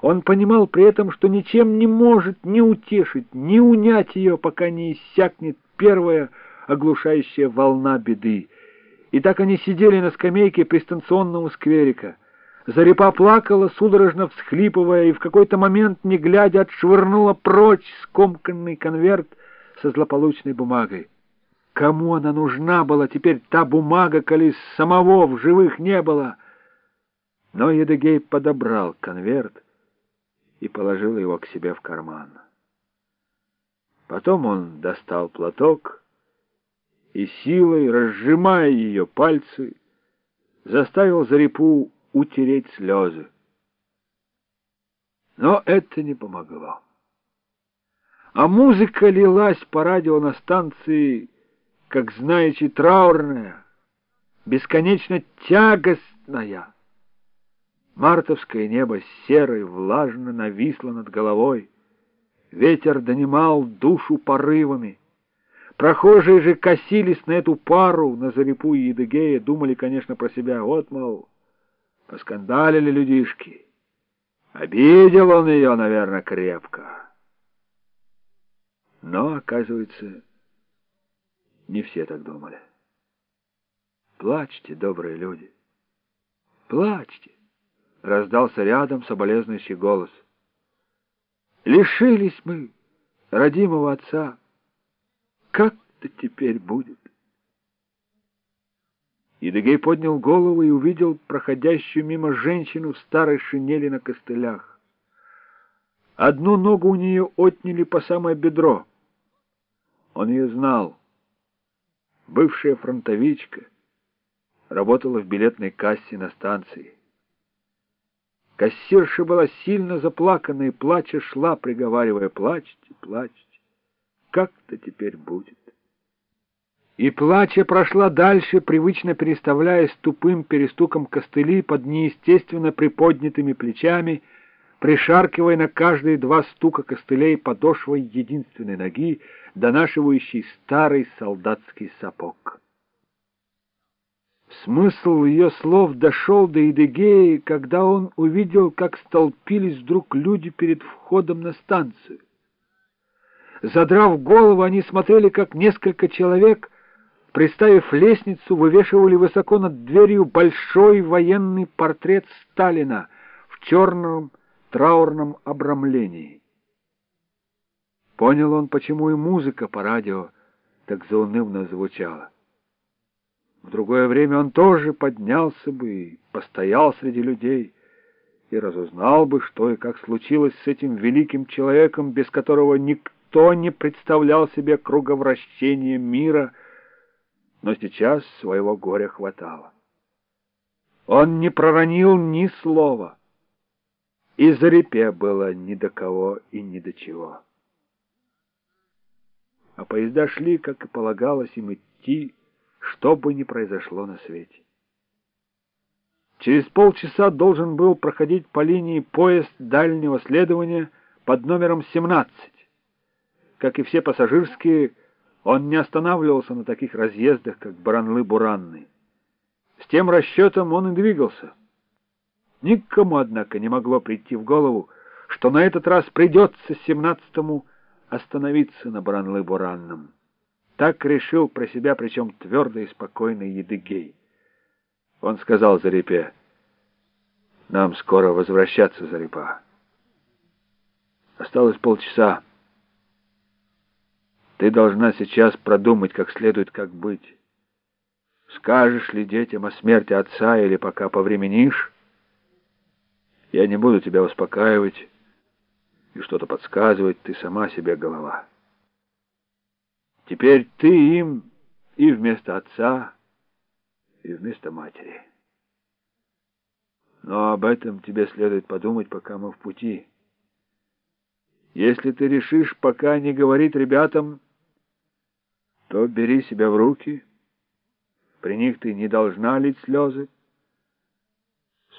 Он понимал при этом, что ничем не может ни утешить, ни унять ее, пока не иссякнет первая оглушающая волна беды. И так они сидели на скамейке пристанционного скверика. Зарипа плакала, судорожно всхлипывая, и в какой-то момент, не глядя, отшвырнула прочь скомканный конверт со злополучной бумагой. Кому она нужна была теперь, та бумага, коли самого в живых не было? Но Едыгей подобрал конверт и положил его к себе в карман. Потом он достал платок и силой, разжимая ее пальцы, заставил Зарипу утереть слезы. Но это не помогло. А музыка лилась по радио на станции, как знаете, траурная, бесконечно тягостная. Мартовское небо серое, влажно нависло над головой. Ветер донимал душу порывами. Прохожие же косились на эту пару, на Зарипу и Едыгея, думали, конечно, про себя. Вот, мол, поскандалили людишки. Обидел он ее, наверное, крепко. Но, оказывается, не все так думали. Плачьте, добрые люди, плачьте, раздался рядом соболезнующий голос. Лишились мы родимого отца. Как-то теперь будет. Едыгей поднял голову и увидел проходящую мимо женщину в старой шинели на костылях. Одну ногу у нее отняли по самое бедро. Он ее знал. Бывшая фронтовичка работала в билетной кассе на станции. Кассирша была сильно заплакана и, плача, шла, приговаривая, «Плачьте, плачьте, как-то теперь будет». И, плача, прошла дальше, привычно переставляясь тупым перестуком костыли под неестественно приподнятыми плечами, пришаркивая на каждые два стука костылей подошвой единственной ноги, донашивающей старый солдатский сапог. Смысл ее слов дошел до Идыгеи, когда он увидел, как столпились вдруг люди перед входом на станцию. Задрав голову, они смотрели, как несколько человек, приставив лестницу, вывешивали высоко над дверью большой военный портрет Сталина в черном траурном обрамлении. Понял он, почему и музыка по радио так заунывно звучала. В другое время он тоже поднялся бы и постоял среди людей, и разузнал бы, что и как случилось с этим великим человеком, без которого никто не представлял себе круговращения мира, но сейчас своего горя хватало. Он не проронил ни слова, и Зарипе было ни до кого и ни до чего. А поезда шли, как и полагалось им идти, что бы ни произошло на свете. Через полчаса должен был проходить по линии поезд дальнего следования под номером 17. Как и все пассажирские, он не останавливался на таких разъездах, как Баранлы-Буранны. С тем расчетом он и двигался. Никому, однако, не могло прийти в голову, что на этот раз придется семнадцатому остановиться на Баранлы-Буранном. Так решил про себя, причем твердо и спокойно Едыгей. Он сказал Зарипе, «Нам скоро возвращаться, Зарипа. Осталось полчаса. Ты должна сейчас продумать, как следует, как быть. Скажешь ли детям о смерти отца или пока повременишь? Я не буду тебя успокаивать и что-то подсказывать, ты сама себе голова». Теперь ты им и вместо отца, и вместо матери. Но об этом тебе следует подумать, пока мы в пути. Если ты решишь пока не говорить ребятам, то бери себя в руки. При них ты не должна лить слезы.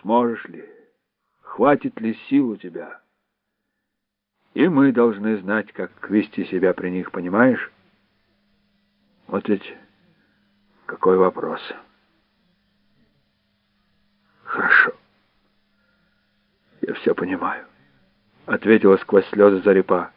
Сможешь ли? Хватит ли сил у тебя? И мы должны знать, как вести себя при них, понимаешь? Вот ведь какой вопрос. Хорошо. Я все понимаю. ответила сквозь слезы Зарипа.